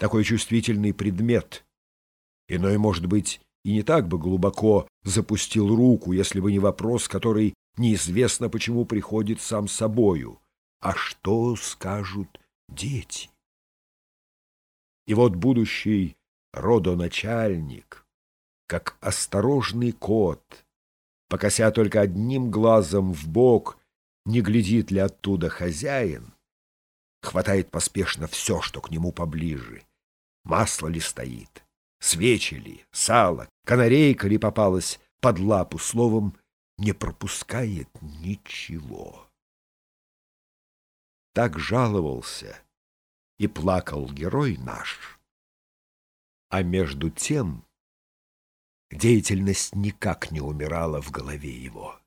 такой чувствительный предмет. Иной, может быть, и не так бы глубоко запустил руку, если бы не вопрос, который неизвестно почему приходит сам собою. А что скажут дети? И вот будущий родоначальник, как осторожный кот, покося только одним глазом в бок, не глядит ли оттуда хозяин, хватает поспешно все, что к нему поближе. Масло ли стоит, свечи ли, сало, канарейка ли попалась под лапу, словом, не пропускает ничего. Так жаловался и плакал герой наш. А между тем деятельность никак не умирала в голове его.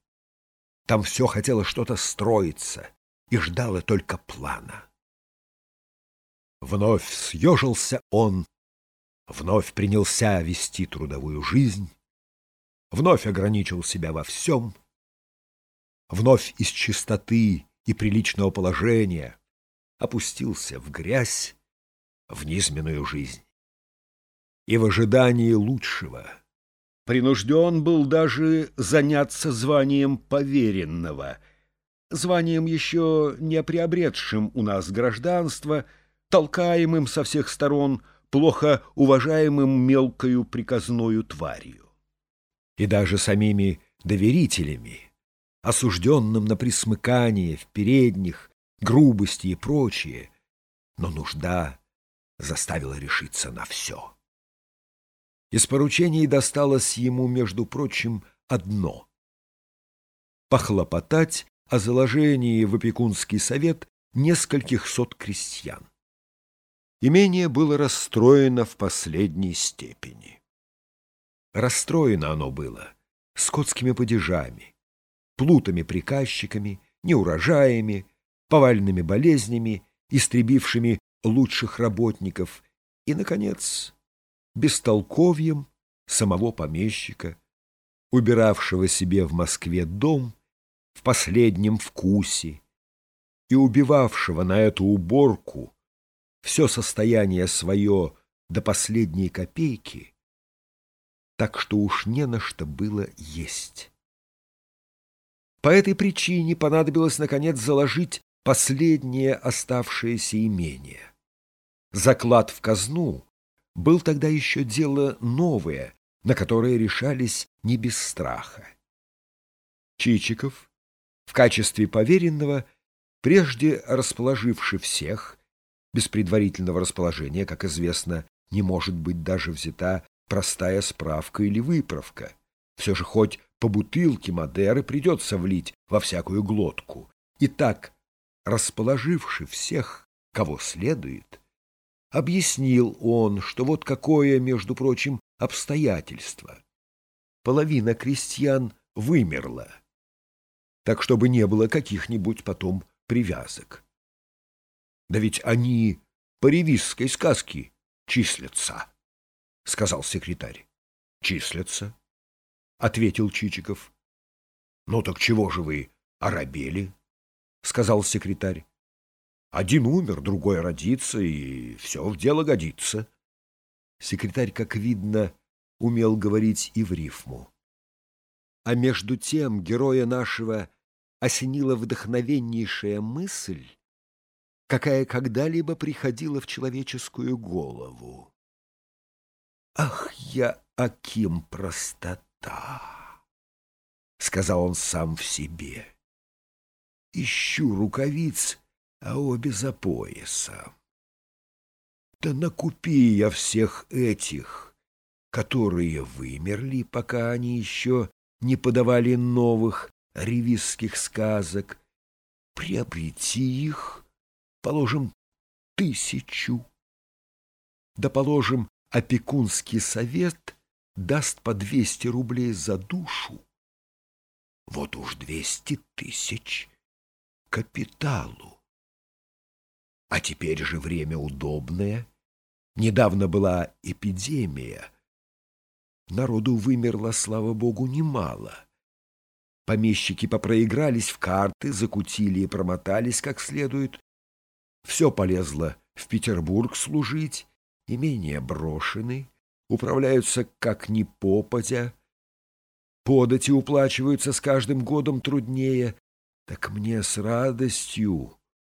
Там все хотело что-то строиться и ждало только плана. Вновь съежился он, вновь принялся вести трудовую жизнь, вновь ограничил себя во всем, вновь из чистоты и приличного положения опустился в грязь, в низменную жизнь. И в ожидании лучшего принужден был даже заняться званием поверенного, званием еще не приобретшим у нас гражданство, толкаемым со всех сторон, плохо уважаемым мелкою приказною тварью. И даже самими доверителями, осужденным на присмыкание в передних, грубости и прочее, но нужда заставила решиться на все. Из поручений досталось ему, между прочим, одно — похлопотать о заложении в опекунский совет нескольких сот крестьян. Имение было расстроено в последней степени. Расстроено оно было скотскими падежами, плутами-приказчиками, неурожаями, повальными болезнями, истребившими лучших работников и, наконец, бестолковьем самого помещика, убиравшего себе в Москве дом в последнем вкусе и убивавшего на эту уборку все состояние свое до последней копейки, так что уж не на что было есть. По этой причине понадобилось, наконец, заложить последнее оставшееся имение. Заклад в казну был тогда еще дело новое, на которое решались не без страха. Чичиков, в качестве поверенного, прежде расположивший всех, без предварительного расположения, как известно, не может быть даже взята простая справка или выправка. Все же хоть по бутылке Мадеры придется влить во всякую глотку. И так, расположивши всех, кого следует, Объяснил он, что вот какое, между прочим, обстоятельство. Половина крестьян вымерла, так чтобы не было каких-нибудь потом привязок. Да ведь они по ревизской сказке числятся, — сказал секретарь. — Числятся, — ответил Чичиков. — Ну так чего же вы оробели? — сказал секретарь. Один умер, другой родится, и все в дело годится. Секретарь, как видно, умел говорить и в рифму. А между тем героя нашего осенила вдохновеннейшая мысль, какая когда-либо приходила в человеческую голову. «Ах, я Аким простота!» — сказал он сам в себе. «Ищу рукавиц» а обе за поясом. Да накупи я всех этих, которые вымерли, пока они еще не подавали новых ревизских сказок. Приобрети их, положим, тысячу. Да, положим, опекунский совет даст по двести рублей за душу. Вот уж двести тысяч капиталу. А теперь же время удобное. Недавно была эпидемия. Народу вымерло, слава богу, немало. Помещики попроигрались в карты, закутили и промотались как следует. Все полезло в Петербург служить, имения брошены, управляются как ни попадя, подати уплачиваются с каждым годом труднее, так мне с радостью